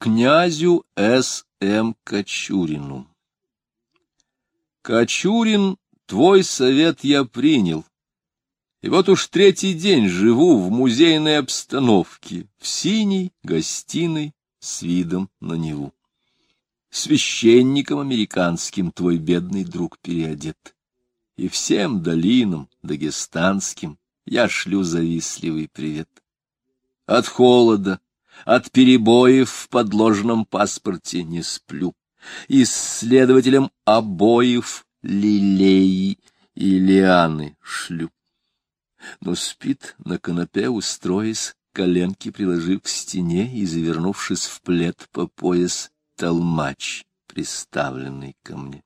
князю С. М. Кочурину. Кочурин, твой совет я принял. И вот уж третий день живу в музейной обстановке, в синей гостиной с видом на Неву. Священником американским твой бедный друг переодет, и всем долинам дагестанским я шлю завистливый привет. От холода, от перебоев в подложном паспорте не сплю. Исследователям обоев лилей и лианы шлю. Но спит на канапе, устроясь, коленки приложив к стене и завернувшись в плед по пояс, толмач, приставленный ко мне.